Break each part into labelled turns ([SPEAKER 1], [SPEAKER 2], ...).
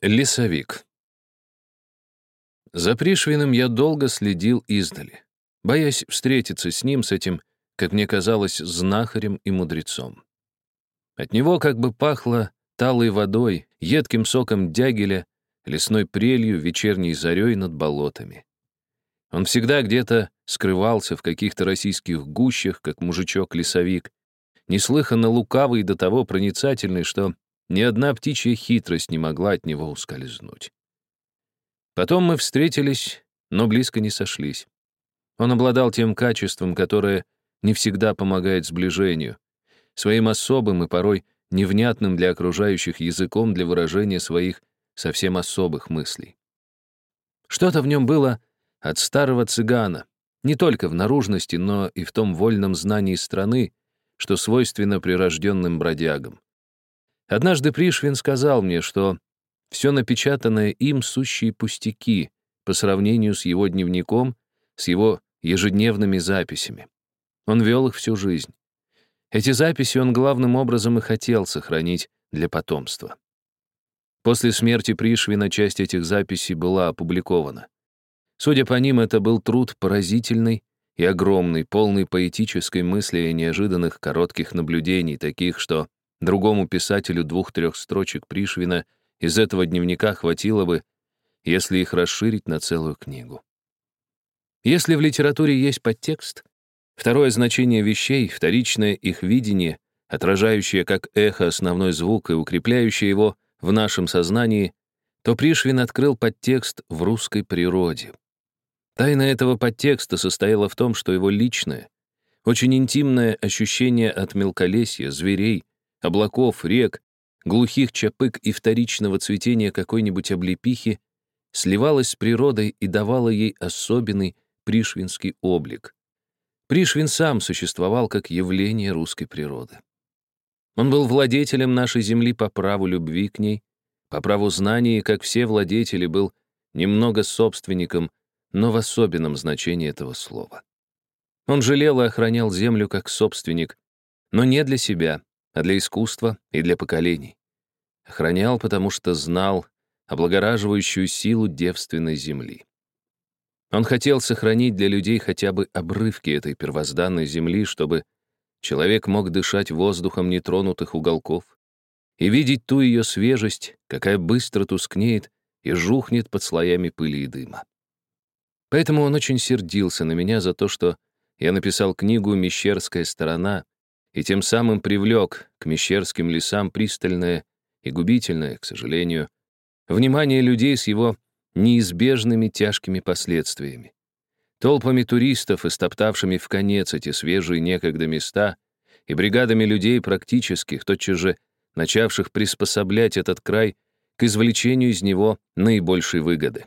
[SPEAKER 1] Лесовик. За Пришвиным я долго следил издали, боясь встретиться с ним, с этим, как мне казалось, знахарем и мудрецом. От него как бы пахло талой водой, едким соком дягеля, лесной прелью, вечерней зарей над болотами. Он всегда где-то скрывался в каких-то российских гущах, как мужичок-лесовик, неслыханно лукавый до того проницательный, что ни одна птичья хитрость не могла от него ускользнуть. Потом мы встретились, но близко не сошлись. Он обладал тем качеством, которое не всегда помогает сближению, своим особым и порой невнятным для окружающих языком для выражения своих совсем особых мыслей. Что-то в нем было от старого цыгана, не только в наружности, но и в том вольном знании страны, что свойственно прирожденным бродягам. Однажды Пришвин сказал мне, что все напечатанное им сущие пустяки по сравнению с его дневником, с его ежедневными записями. Он вел их всю жизнь. Эти записи он главным образом и хотел сохранить для потомства. После смерти Пришвина часть этих записей была опубликована. Судя по ним, это был труд поразительный и огромный, полный поэтической мысли и неожиданных коротких наблюдений, таких, что Другому писателю двух-трех строчек Пришвина из этого дневника хватило бы, если их расширить на целую книгу. Если в литературе есть подтекст, второе значение вещей, вторичное их видение, отражающее как эхо основной звук и укрепляющее его в нашем сознании, то Пришвин открыл подтекст в русской природе. Тайна этого подтекста состояла в том, что его личное, очень интимное ощущение от мелколесья, зверей, облаков, рек, глухих чапык и вторичного цветения какой-нибудь облепихи сливалась с природой и давала ей особенный пришвинский облик. Пришвин сам существовал как явление русской природы. Он был владетелем нашей земли по праву любви к ней, по праву знания, и, как все владетели, был немного собственником, но в особенном значении этого слова. Он жалел и охранял землю как собственник, но не для себя, а для искусства и для поколений. Охранял, потому что знал облагораживающую силу девственной земли. Он хотел сохранить для людей хотя бы обрывки этой первозданной земли, чтобы человек мог дышать воздухом нетронутых уголков и видеть ту ее свежесть, какая быстро тускнеет и жухнет под слоями пыли и дыма. Поэтому он очень сердился на меня за то, что я написал книгу «Мещерская сторона», и тем самым привлек к мещерским лесам пристальное и губительное, к сожалению, внимание людей с его неизбежными тяжкими последствиями. Толпами туристов, истоптавшими в конец эти свежие некогда места, и бригадами людей практических, тотчас же начавших приспособлять этот край к извлечению из него наибольшей выгоды.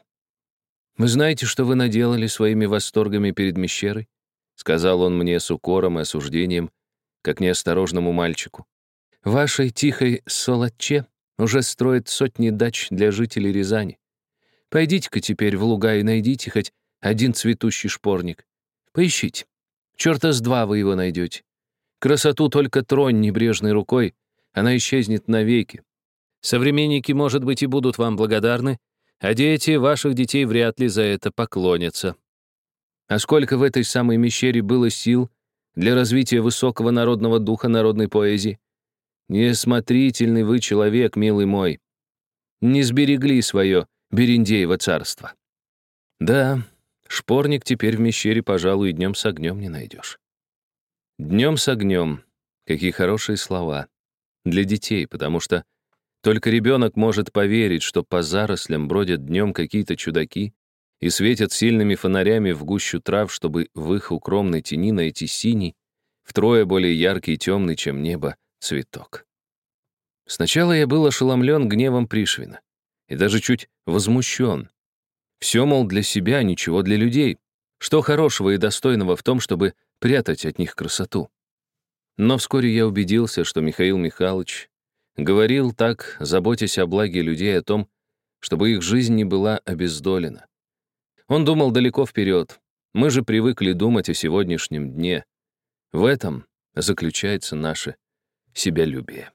[SPEAKER 1] «Вы знаете, что вы наделали своими восторгами перед Мещерой?» — сказал он мне с укором и осуждением, как неосторожному мальчику. Вашей тихой Солодче уже строят сотни дач для жителей Рязани. Пойдите-ка теперь в луга и найдите хоть один цветущий шпорник. Поищите. Черта с два вы его найдете. Красоту только тронь небрежной рукой, она исчезнет навеки. Современники, может быть, и будут вам благодарны, а дети ваших детей вряд ли за это поклонятся. А сколько в этой самой мещере было сил для развития высокого народного духа народной поэзии. Несмотрительный вы человек, милый мой. Не сберегли свое Берендеево царство. Да, шпорник теперь в мещере, пожалуй, днем с огнем не найдешь. Днем с огнем. Какие хорошие слова. Для детей, потому что только ребенок может поверить, что по зарослям бродят днем какие-то чудаки, и светят сильными фонарями в гущу трав, чтобы в их укромной тени найти синий, втрое более яркий и темный, чем небо, цветок. Сначала я был ошеломлен гневом Пришвина и даже чуть возмущен. Все, мол, для себя, ничего для людей. Что хорошего и достойного в том, чтобы прятать от них красоту? Но вскоре я убедился, что Михаил Михайлович говорил так, заботясь о благе людей, о том, чтобы их жизнь не была обездолена. Он думал далеко вперед. Мы же привыкли думать о сегодняшнем дне. В этом заключается наше себялюбие.